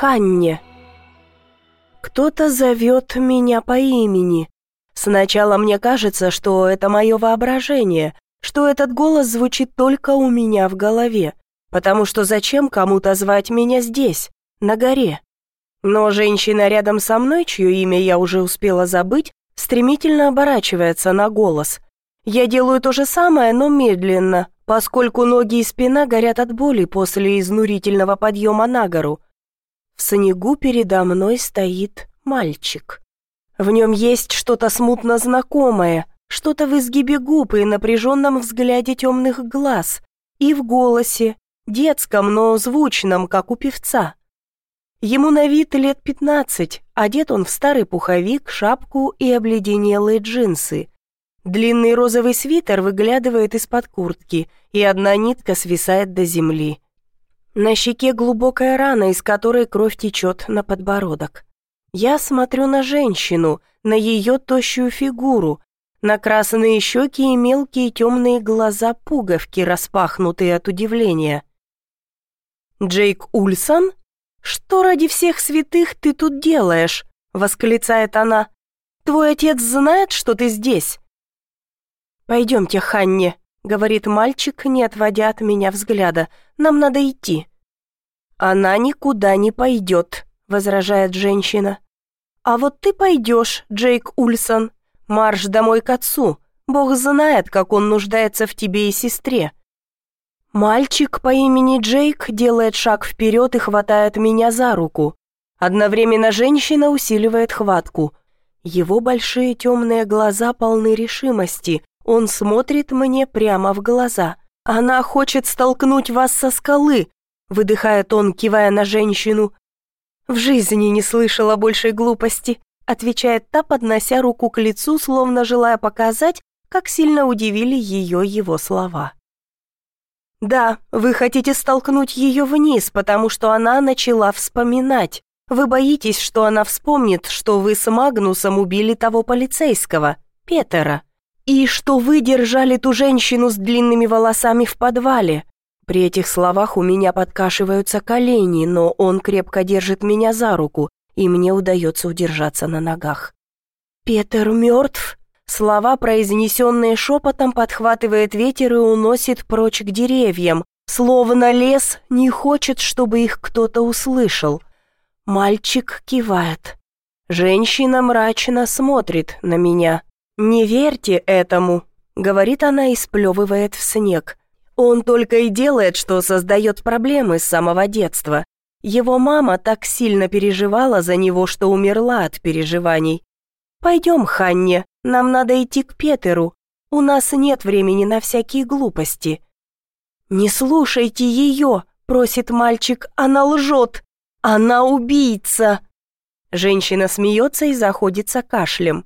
Ханне. Кто-то зовет меня по имени. Сначала мне кажется, что это мое воображение, что этот голос звучит только у меня в голове, потому что зачем кому-то звать меня здесь, на горе? Но женщина рядом со мной, чье имя я уже успела забыть, стремительно оборачивается на голос. Я делаю то же самое, но медленно, поскольку ноги и спина горят от боли после изнурительного подъема на гору. В снегу передо мной стоит мальчик. В нем есть что-то смутно знакомое, что-то в изгибе губ и напряженном взгляде темных глаз, и в голосе, детском, но звучном, как у певца. Ему на вид лет пятнадцать, одет он в старый пуховик, шапку и обледенелые джинсы. Длинный розовый свитер выглядывает из-под куртки, и одна нитка свисает до земли. На щеке глубокая рана, из которой кровь течет на подбородок. Я смотрю на женщину, на ее тощую фигуру, на красные щеки и мелкие темные глаза пуговки, распахнутые от удивления. «Джейк Ульсон?» «Что ради всех святых ты тут делаешь?» — восклицает она. «Твой отец знает, что ты здесь?» «Пойдемте, Ханни», — говорит мальчик, не отводя от меня взгляда. «Нам надо идти». «Она никуда не пойдет», — возражает женщина. «А вот ты пойдешь, Джейк Ульсон. Марш домой к отцу. Бог знает, как он нуждается в тебе и сестре. Мальчик по имени Джейк делает шаг вперед и хватает меня за руку. Одновременно женщина усиливает хватку. Его большие темные глаза полны решимости. Он смотрит мне прямо в глаза. «Она хочет столкнуть вас со скалы», — выдыхает он, кивая на женщину. «В жизни не слышала большей глупости», — отвечает та, поднося руку к лицу, словно желая показать, как сильно удивили ее его слова. «Да, вы хотите столкнуть ее вниз, потому что она начала вспоминать. Вы боитесь, что она вспомнит, что вы с Магнусом убили того полицейского, Петера, и что вы держали ту женщину с длинными волосами в подвале». При этих словах у меня подкашиваются колени, но он крепко держит меня за руку, и мне удается удержаться на ногах. «Петер мертв?» Слова, произнесенные шепотом, подхватывает ветер и уносит прочь к деревьям, словно лес не хочет, чтобы их кто-то услышал. Мальчик кивает. Женщина мрачно смотрит на меня. «Не верьте этому», — говорит она и сплевывает в снег. «Он только и делает, что создает проблемы с самого детства. Его мама так сильно переживала за него, что умерла от переживаний. «Пойдем, Ханне, нам надо идти к Петеру. У нас нет времени на всякие глупости». «Не слушайте ее», — просит мальчик, — «она лжет. Она убийца». Женщина смеется и заходится кашлем.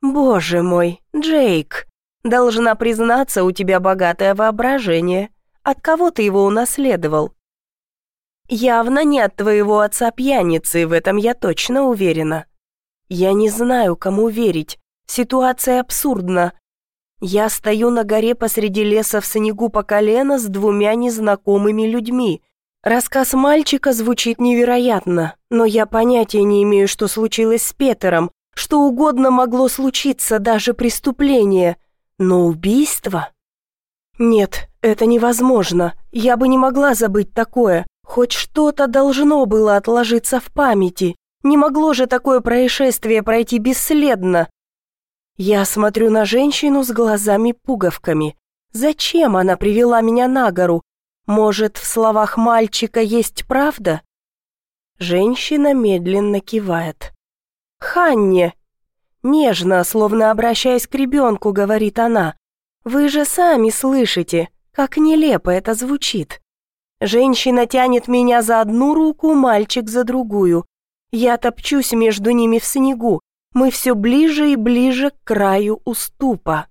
«Боже мой, Джейк, должна признаться, у тебя богатое воображение. От кого ты его унаследовал?» «Явно не от твоего отца-пьяницы, в этом я точно уверена. Я не знаю, кому верить. Ситуация абсурдна. Я стою на горе посреди леса в снегу по колено с двумя незнакомыми людьми. Рассказ мальчика звучит невероятно, но я понятия не имею, что случилось с Петером. Что угодно могло случиться, даже преступление. Но убийство? Нет, это невозможно. Я бы не могла забыть такое. Хоть что-то должно было отложиться в памяти. Не могло же такое происшествие пройти бесследно. Я смотрю на женщину с глазами-пуговками. Зачем она привела меня на гору? Может, в словах мальчика есть правда? Женщина медленно кивает. «Ханне!» Нежно, словно обращаясь к ребенку, говорит она. «Вы же сами слышите, как нелепо это звучит. Женщина тянет меня за одну руку, мальчик за другую. Я топчусь между ними в снегу. Мы все ближе и ближе к краю уступа.